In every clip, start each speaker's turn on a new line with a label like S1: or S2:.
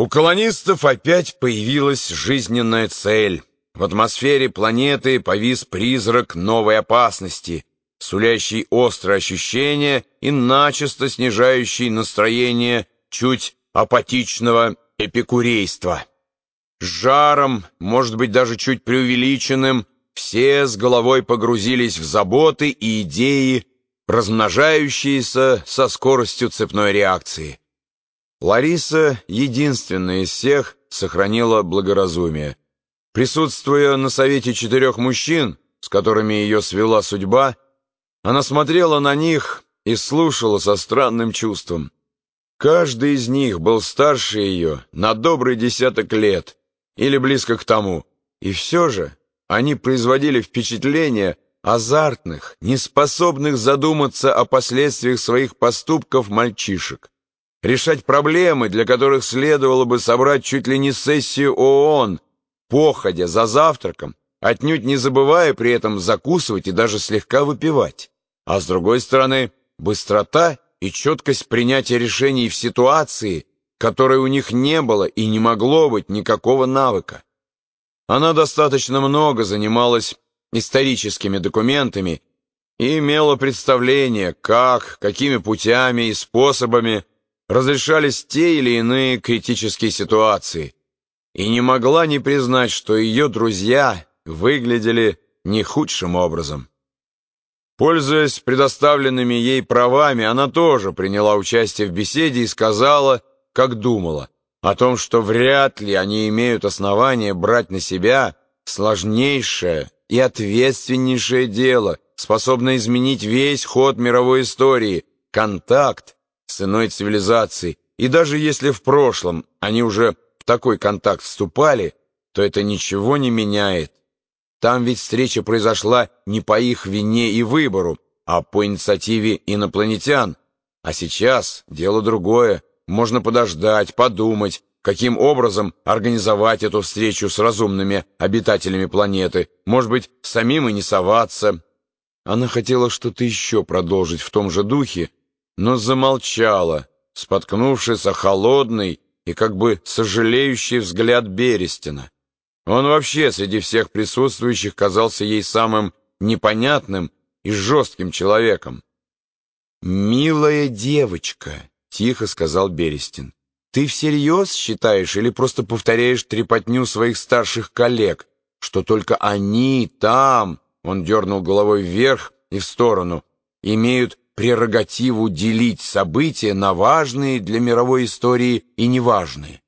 S1: У колонистов опять появилась жизненная цель. В атмосфере планеты повис призрак новой опасности, сулящий острое ощущение и начисто снижающий настроение чуть апатичного эпикурейства. С жаром, может быть, даже чуть преувеличенным, все с головой погрузились в заботы и идеи, размножающиеся со скоростью цепной реакции. Лариса, единственная из всех, сохранила благоразумие. Присутствуя на совете четырех мужчин, с которыми ее свела судьба, она смотрела на них и слушала со странным чувством. Каждый из них был старше ее на добрый десяток лет или близко к тому, и все же они производили впечатление азартных, неспособных задуматься о последствиях своих поступков мальчишек. Решать проблемы, для которых следовало бы собрать чуть ли не сессию ООН, походя за завтраком, отнюдь не забывая при этом закусывать и даже слегка выпивать. А с другой стороны, быстрота и четкость принятия решений в ситуации, которой у них не было и не могло быть никакого навыка. Она достаточно много занималась историческими документами и имела представление, как, какими путями и способами разрешались те или иные критические ситуации, и не могла не признать, что ее друзья выглядели не худшим образом. Пользуясь предоставленными ей правами, она тоже приняла участие в беседе и сказала, как думала, о том, что вряд ли они имеют основания брать на себя сложнейшее и ответственнейшее дело, способное изменить весь ход мировой истории, контакт с иной цивилизацией. И даже если в прошлом они уже в такой контакт вступали, то это ничего не меняет. Там ведь встреча произошла не по их вине и выбору, а по инициативе инопланетян. А сейчас дело другое. Можно подождать, подумать, каким образом организовать эту встречу с разумными обитателями планеты. Может быть, самим и не соваться. Она хотела что-то еще продолжить в том же духе, но замолчала, споткнувшись о холодный и как бы сожалеющий взгляд Берестина. Он вообще среди всех присутствующих казался ей самым непонятным и жестким человеком. «Милая девочка», — тихо сказал Берестин, — «ты всерьез считаешь или просто повторяешь трепотню своих старших коллег, что только они там, — он дернул головой вверх и в сторону, — имеют прерогативу делить события на важные для мировой истории и неважные,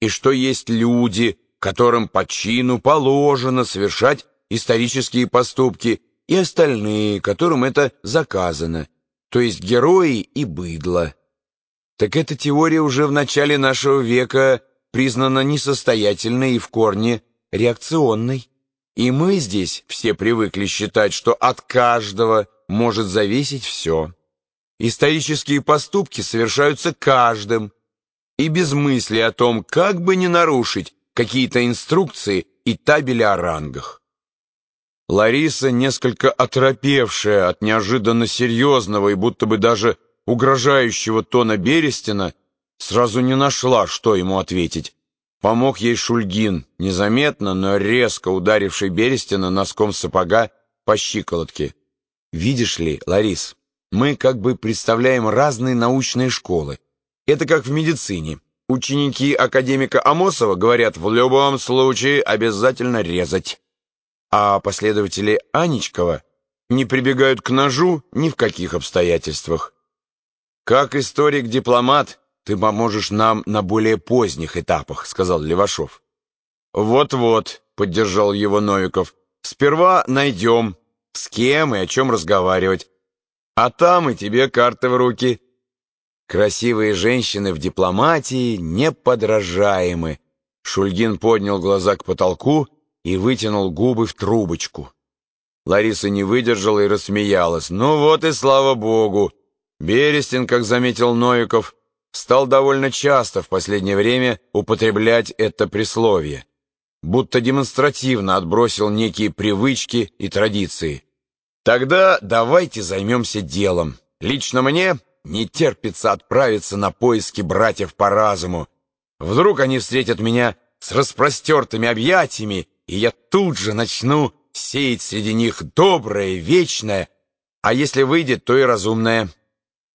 S1: и что есть люди, которым по чину положено совершать исторические поступки, и остальные, которым это заказано, то есть герои и быдло. Так эта теория уже в начале нашего века признана несостоятельной и в корне реакционной. И мы здесь все привыкли считать, что от каждого может зависеть все. Исторические поступки совершаются каждым, и без мысли о том, как бы не нарушить какие-то инструкции и табели о рангах. Лариса, несколько оторопевшая от неожиданно серьезного и будто бы даже угрожающего тона Берестина, сразу не нашла, что ему ответить. Помог ей Шульгин, незаметно, но резко ударивший Берестина носком сапога по щиколотке. «Видишь ли, Ларис, мы как бы представляем разные научные школы. Это как в медицине. Ученики академика Амосова говорят, в любом случае обязательно резать. А последователи Аничкова не прибегают к ножу ни в каких обстоятельствах. Как историк-дипломат, ты поможешь нам на более поздних этапах, сказал Левашов. Вот-вот, поддержал его Новиков. Сперва найдем, с кем и о чем разговаривать. А там и тебе карты в руки. Красивые женщины в дипломатии неподражаемы. Шульгин поднял глаза к потолку и вытянул губы в трубочку. Лариса не выдержала и рассмеялась. «Ну вот и слава богу!» Берестин, как заметил Новиков, стал довольно часто в последнее время употреблять это присловие, будто демонстративно отбросил некие привычки и традиции. «Тогда давайте займемся делом. Лично мне не терпится отправиться на поиски братьев по разуму. Вдруг они встретят меня с распростертыми объятиями, и я тут же начну сеять среди них доброе, вечное, а если выйдет, то и разумное.